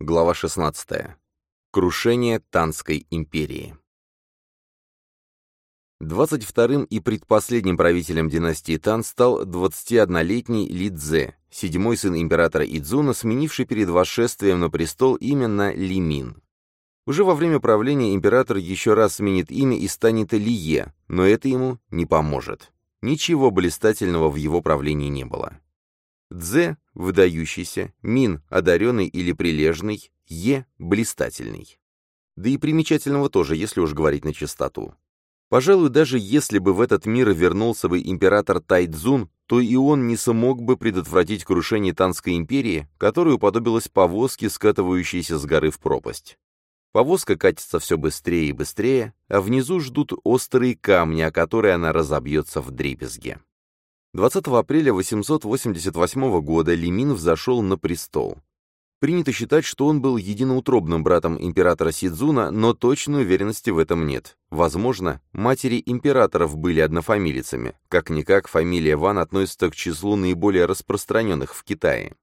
Глава 16. Крушение Танской империи. 22-м и предпоследним правителем династии Тан стал 21-летний Ли Цзэ, седьмой сын императора Идзуна, сменивший перед восшествием на престол именно Ли Мин. Уже во время правления император еще раз сменит имя и станет Лие, но это ему не поможет. Ничего блистательного в его правлении не было. Дзе – выдающийся, Мин – одаренный или прилежный, Е – блистательный. Да и примечательного тоже, если уж говорить на чистоту. Пожалуй, даже если бы в этот мир вернулся бы император Тайцзун, то и он не смог бы предотвратить крушение Танской империи, которая уподобилась повозке, скатывающейся с горы в пропасть. Повозка катится все быстрее и быстрее, а внизу ждут острые камни, о которые она разобьется в дребезге. 20 апреля 888 года Лимин взошел на престол. Принято считать, что он был единоутробным братом императора Сидзуна, но точной уверенности в этом нет. Возможно, матери императоров были однофамилицами. Как-никак, фамилия Ван относится к числу наиболее распространенных в Китае.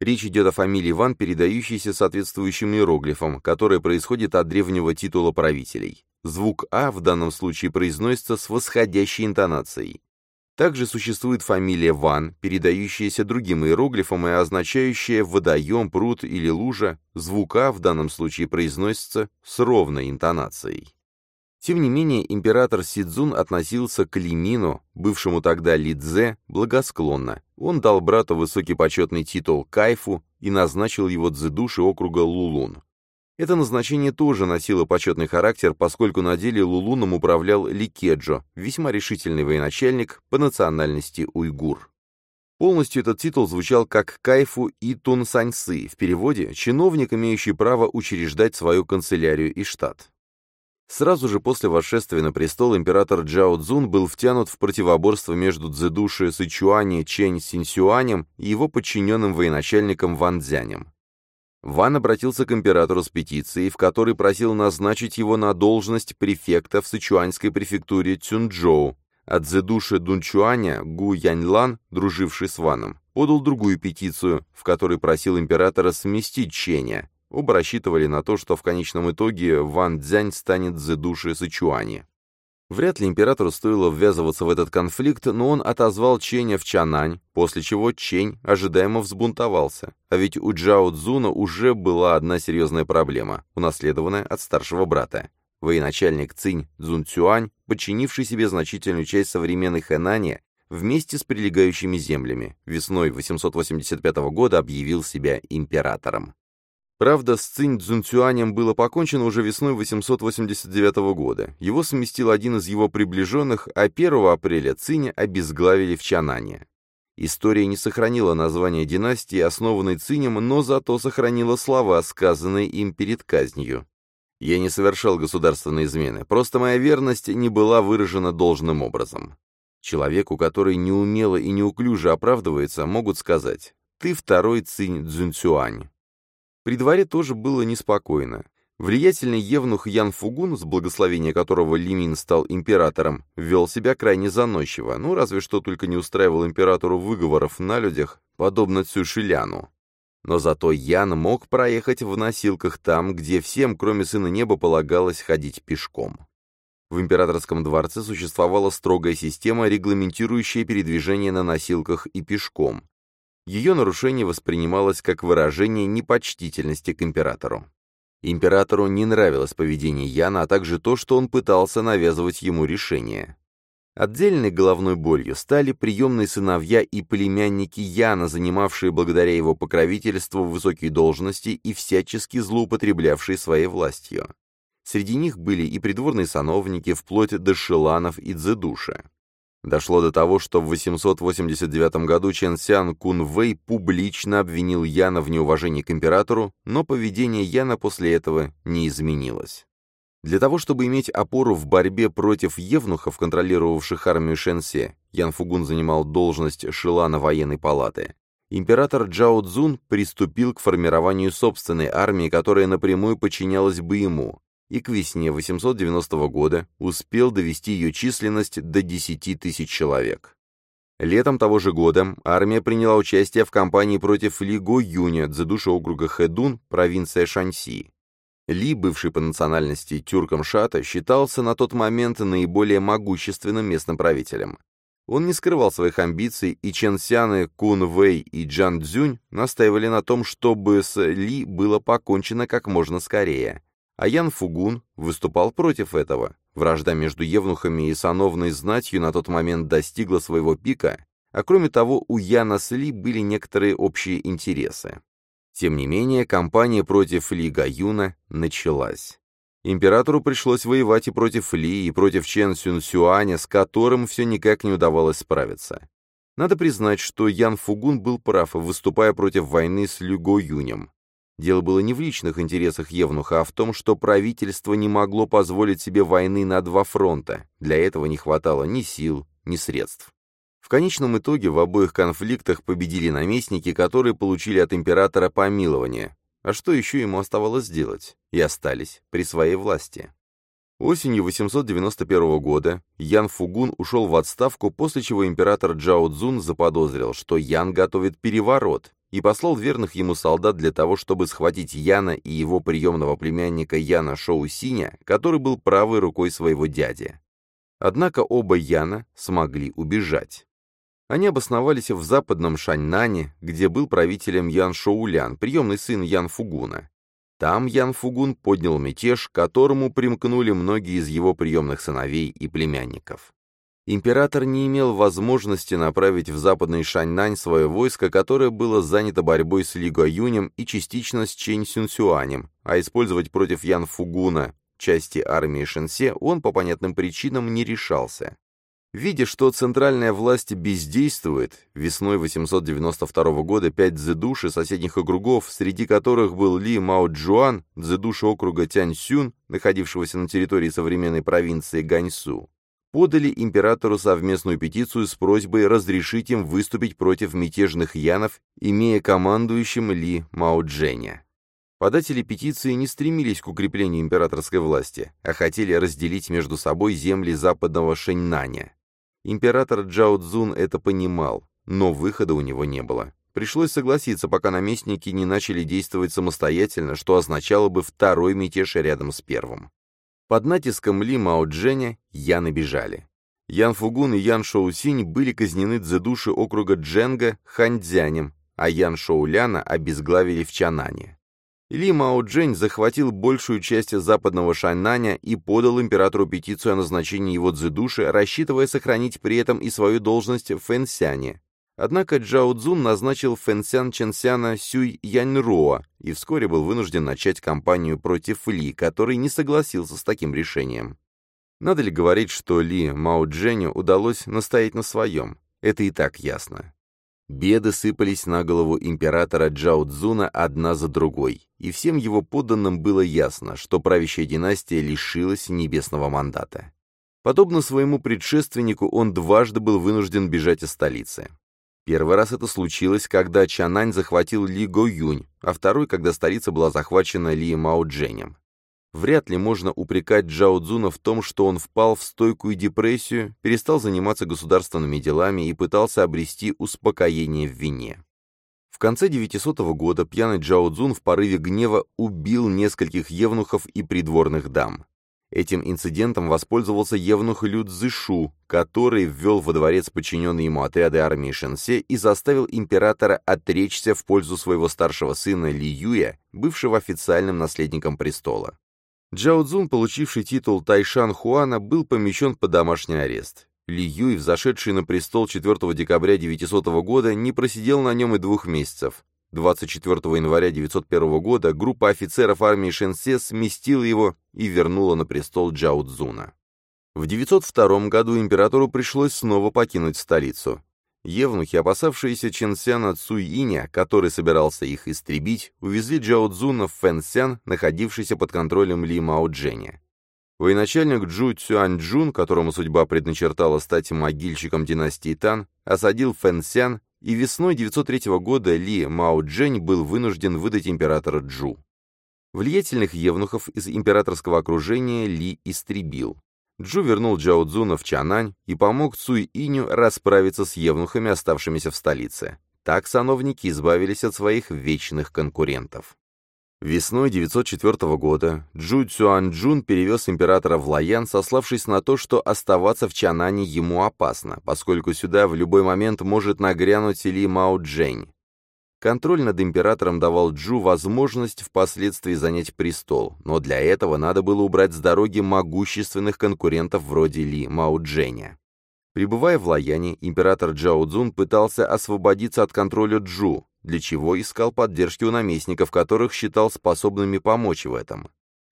Речь идет о фамилии Ван, передающейся соответствующим иероглифом, которая происходит от древнего титула правителей. Звук «а» в данном случае произносится с восходящей интонацией. Также существует фамилия Ван, передающаяся другим иероглифом и означающая водоем, пруд или лужа, звука в данном случае произносится с ровной интонацией. Тем не менее, император Сидзун относился к Лимину, бывшему тогда Лидзе, благосклонно. Он дал брату высокий почетный титул Кайфу и назначил его дзэдуши округа Лулун. Это назначение тоже носило почетный характер, поскольку на деле Лулуном управлял Ликеджо, весьма решительный военачальник по национальности уйгур. Полностью этот титул звучал как Кайфу и Тун Саньсы, в переводе «чиновник, имеющий право учреждать свою канцелярию и штат». Сразу же после восшествия на престол император Джао Цзун был втянут в противоборство между Цзэдуши Сычуани Чэнь Синсюанем и его подчиненным военачальником Ван Цзянем. Ван обратился к императору с петицией, в которой просил назначить его на должность префекта в Сычуаньской префектуре Цюнчжоу. От Зедуши Дунчуаня Гу Яньлан, друживший с Ваном, подал другую петицию, в которой просил императора сместить Ченя. Оба рассчитывали на то, что в конечном итоге Ван Цзянь станет Зедуши Сычуани. Вряд ли императору стоило ввязываться в этот конфликт, но он отозвал Ченя в Чанань, после чего Чень ожидаемо взбунтовался. А ведь у Джао Цзуна уже была одна серьезная проблема, унаследованная от старшего брата. Военачальник Цинь Цзунцюань, подчинивший себе значительную часть современной Хэнани, вместе с прилегающими землями, весной 885 года объявил себя императором. Правда, с Цинь Цзунцюанем было покончено уже весной 889 года. Его сместил один из его приближенных, а 1 апреля Циня обезглавили в Чанане. История не сохранила название династии, основанной Цинем, но зато сохранила слова, сказанные им перед казнью. Я не совершал государственной измены, просто моя верность не была выражена должным образом. Человеку, который неумело и неуклюже оправдывается, могут сказать «ты второй Цинь Цзунцюань». При дворе тоже было неспокойно. Влиятельный евнух Ян Фугун, с благословения которого Лимин стал императором, вел себя крайне заносчиво, ну разве что только не устраивал императору выговоров на людях, подобно Цюшиляну. Но зато Ян мог проехать в носилках там, где всем, кроме Сына Неба, полагалось ходить пешком. В императорском дворце существовала строгая система, регламентирующая передвижение на носилках и пешком, ее нарушение воспринималось как выражение непочтительности к императору. Императору не нравилось поведение Яна, а также то, что он пытался навязывать ему решение. Отдельной головной болью стали приемные сыновья и племянники Яна, занимавшие благодаря его покровительству высокие должности и всячески злоупотреблявшие своей властью. Среди них были и придворные сановники, вплоть до Шиланов и Дзедуша. Дошло до того, что в 889 году Чен Сян Кун Вэй публично обвинил Яна в неуважении к императору, но поведение Яна после этого не изменилось. Для того, чтобы иметь опору в борьбе против евнухов, контролировавших армию Шенсе, Ян Фугун занимал должность шилана военной палаты. Император Джао Цзун приступил к формированию собственной армии, которая напрямую подчинялась бы ему, и к весне 890 года успел довести ее численность до 10 тысяч человек. Летом того же года армия приняла участие в кампании против Ли Го Юня, дзедуша округа Хэдун, провинция Шанси. Ли, бывший по национальности тюрком Шата, считался на тот момент наиболее могущественным местным правителем. Он не скрывал своих амбиций, и Чен Сяны, Кун Вэй и Джан Цзюнь настаивали на том, чтобы с Ли было покончено как можно скорее. А Ян Фугун выступал против этого. Вражда между евнухами и сановной знатью на тот момент достигла своего пика, а кроме того, у Яна с Ли были некоторые общие интересы. Тем не менее, кампания против Ли Гаюна началась. Императору пришлось воевать и против Ли, и против Чен Сюн Сюаня, с которым все никак не удавалось справиться. Надо признать, что Ян Фугун был прав, выступая против войны с Лю Го Юнем. Дело было не в личных интересах Евнуха, а в том, что правительство не могло позволить себе войны на два фронта. Для этого не хватало ни сил, ни средств. В конечном итоге в обоих конфликтах победили наместники, которые получили от императора помилование. А что еще ему оставалось сделать? И остались при своей власти. Осенью 891 года Ян Фугун ушел в отставку, после чего император Джао Цзун заподозрил, что Ян готовит переворот, и послал верных ему солдат для того, чтобы схватить Яна и его приемного племянника Яна Шоу Синя, который был правой рукой своего дяди. Однако оба Яна смогли убежать. Они обосновались в западном Шаньнане, где был правителем Ян Шоулян, приемный сын Ян Фугуна. Там Ян Фугун поднял мятеж, к которому примкнули многие из его приемных сыновей и племянников император не имел возможности направить в западный Шаньнань свое войско, которое было занято борьбой с Ли Гаюнем и частично с Чэнь Сюнсюанем, а использовать против Ян Фугуна части армии Шэньсе он по понятным причинам не решался. Видя, что центральная власть бездействует, весной 892 года пять дзэдуши соседних округов, среди которых был Ли Мао Джуан, дзэдуши округа Тяньсюн, находившегося на территории современной провинции Ганьсу, подали императору совместную петицию с просьбой разрешить им выступить против мятежных янов, имея командующим Ли Маодженя. Податели петиции не стремились к укреплению императорской власти, а хотели разделить между собой земли западного Шэньнаня. Император Джао Цзун это понимал, но выхода у него не было. Пришлось согласиться, пока наместники не начали действовать самостоятельно, что означало бы второй мятеж рядом с первым. Под натиском Ли Мао Дженя Яны бежали. Ян Фугун и Ян Шоусинь были казнены дзедуши округа Дженга Ханьцзянем, а Ян Шоуляна обезглавили в Чанане. Ли Мао Джень захватил большую часть западного Шаннаня и подал императору петицию о назначении его дзедуши, рассчитывая сохранить при этом и свою должность в Фэнсяне, Однако Джао Цзун назначил Фэнсян Ченсяна Сюй Яньруо и вскоре был вынужден начать кампанию против Ли, который не согласился с таким решением. Надо ли говорить, что Ли Мао Дженю удалось настоять на своем? Это и так ясно. Беды сыпались на голову императора Джао Цзуна одна за другой, и всем его подданным было ясно, что правящая династия лишилась небесного мандата. Подобно своему предшественнику, он дважды был вынужден бежать из столицы. Первый раз это случилось, когда Чанань захватил Ли Го Юнь, а второй, когда столица была захвачена Ли Мао Дженем. Вряд ли можно упрекать Джао Цзуна в том, что он впал в стойкую депрессию, перестал заниматься государственными делами и пытался обрести успокоение в вине. В конце 900 года пьяный Джао Цзун в порыве гнева убил нескольких евнухов и придворных дам. Этим инцидентом воспользовался евнух Лю Цзышу, который ввел во дворец подчиненные ему отряды армии Шэньсе и заставил императора отречься в пользу своего старшего сына Ли Юя, бывшего официальным наследником престола. Джао Цзун, получивший титул Тайшан Хуана, был помещен под домашний арест. Ли Юй, взошедший на престол 4 декабря 900 года, не просидел на нем и двух месяцев. 24 января 901 года группа офицеров армии Шенсе сместила его и вернула на престол Джао Цзуна. В 902 году императору пришлось снова покинуть столицу. Евнухи, опасавшиеся Ченсяна Цуиня, который собирался их истребить, увезли Джао Цзуна в Фэнсян, находившийся под контролем Ли Мао Дженя. Военачальник Джу Цюаньчжун, которому судьба предначертала стать могильщиком династии Тан, осадил Фэнсян и весной 903 года Ли Мао Джень был вынужден выдать императора Джу. Влиятельных евнухов из императорского окружения Ли истребил. Джу вернул Джао Цзуна в Чанань и помог Цуй Иню расправиться с евнухами, оставшимися в столице. Так сановники избавились от своих вечных конкурентов. Весной 904 года Джу Цюанджун перевез императора в Лаян, сославшись на то, что оставаться в Чанане ему опасно, поскольку сюда в любой момент может нагрянуть Ли Мао Джень. Контроль над императором давал Джу возможность впоследствии занять престол, но для этого надо было убрать с дороги могущественных конкурентов вроде Ли Мао Дженя. Прибывая в Лаяне, император Джао Цзун пытался освободиться от контроля Джу, для чего искал поддержки у наместников, которых считал способными помочь в этом.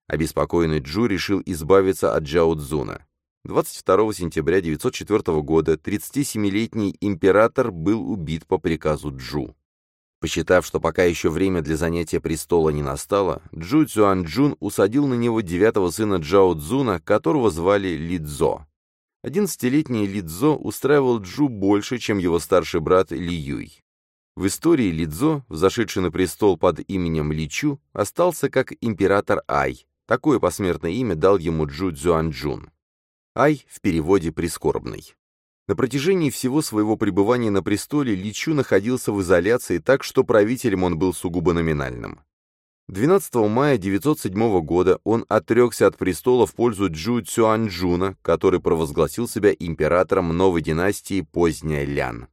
Обеспокоенный Джу решил избавиться от Джао Цзуна. 22 сентября 904 года 37-летний император был убит по приказу Джу. Посчитав, что пока еще время для занятия престола не настало, Джу Цюанджун усадил на него девятого сына Джао Цзуна, которого звали Лидзо. Одиннадцатилетний Лидзо устраивал Джу больше, чем его старший брат Ли Юй. В истории Лидзо, взошедший на престол под именем Личу, остался как император Ай. Такое посмертное имя дал ему Джу Цзюанджун. Ай в переводе «прискорбный». На протяжении всего своего пребывания на престоле Личу находился в изоляции так, что правителем он был сугубо номинальным. 12 мая 907 года он отрекся от престола в пользу Джу Цюанджуна, который провозгласил себя императором новой династии Поздняя Лян.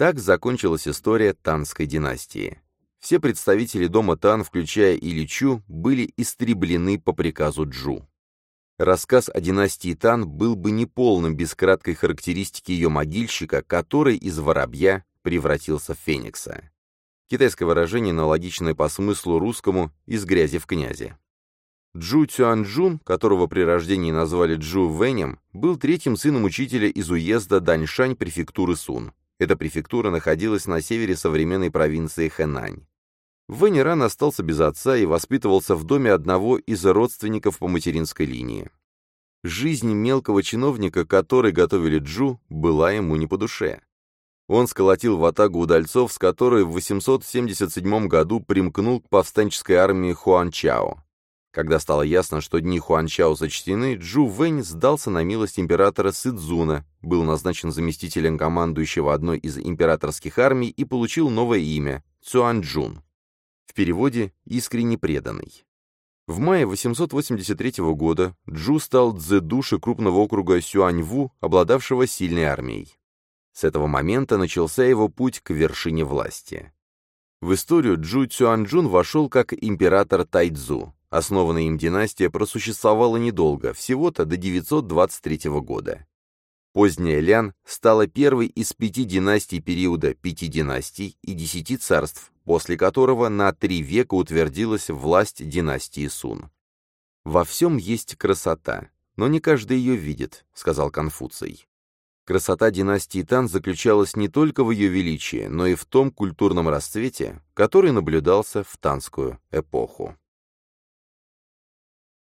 Так закончилась история Танской династии. Все представители дома Тан, включая Иличу, были истреблены по приказу Джу. Рассказ о династии Тан был бы неполным без краткой характеристики ее могильщика, который из воробья превратился в феникса. Китайское выражение, аналогичное по смыслу русскому «из грязи в князи». Джу Цюанджун, которого при рождении назвали Джу Вэнем, был третьим сыном учителя из уезда Даньшань префектуры Сун. Эта префектура находилась на севере современной провинции Хэнань. Вэнь рано остался без отца и воспитывался в доме одного из родственников по материнской линии. Жизнь мелкого чиновника, который готовили Джу, была ему не по душе. Он сколотил ватагу удальцов, с которой в 877 году примкнул к повстанческой армии Хуанчао. Когда стало ясно, что дни Хуанчао зачтены, Джу Вэнь сдался на милость императора Сыдзуна, был назначен заместителем командующего одной из императорских армий и получил новое имя – Цюанджун. В переводе «искренне преданный». В мае 883 года Джу стал дзэдуши крупного округа Сюаньву, обладавшего сильной армией. С этого момента начался его путь к вершине власти. В историю Джу Цюанджун вошел как император Тайцзу. Основанная им династия просуществовала недолго, всего-то до 923 года. Поздняя Лян стала первой из пяти династий периода пяти династий и десяти царств, после которого на три века утвердилась власть династии Сун. «Во всем есть красота, но не каждый ее видит», — сказал Конфуций. Красота династии Тан заключалась не только в ее величии, но и в том культурном расцвете, который наблюдался в танскую эпоху.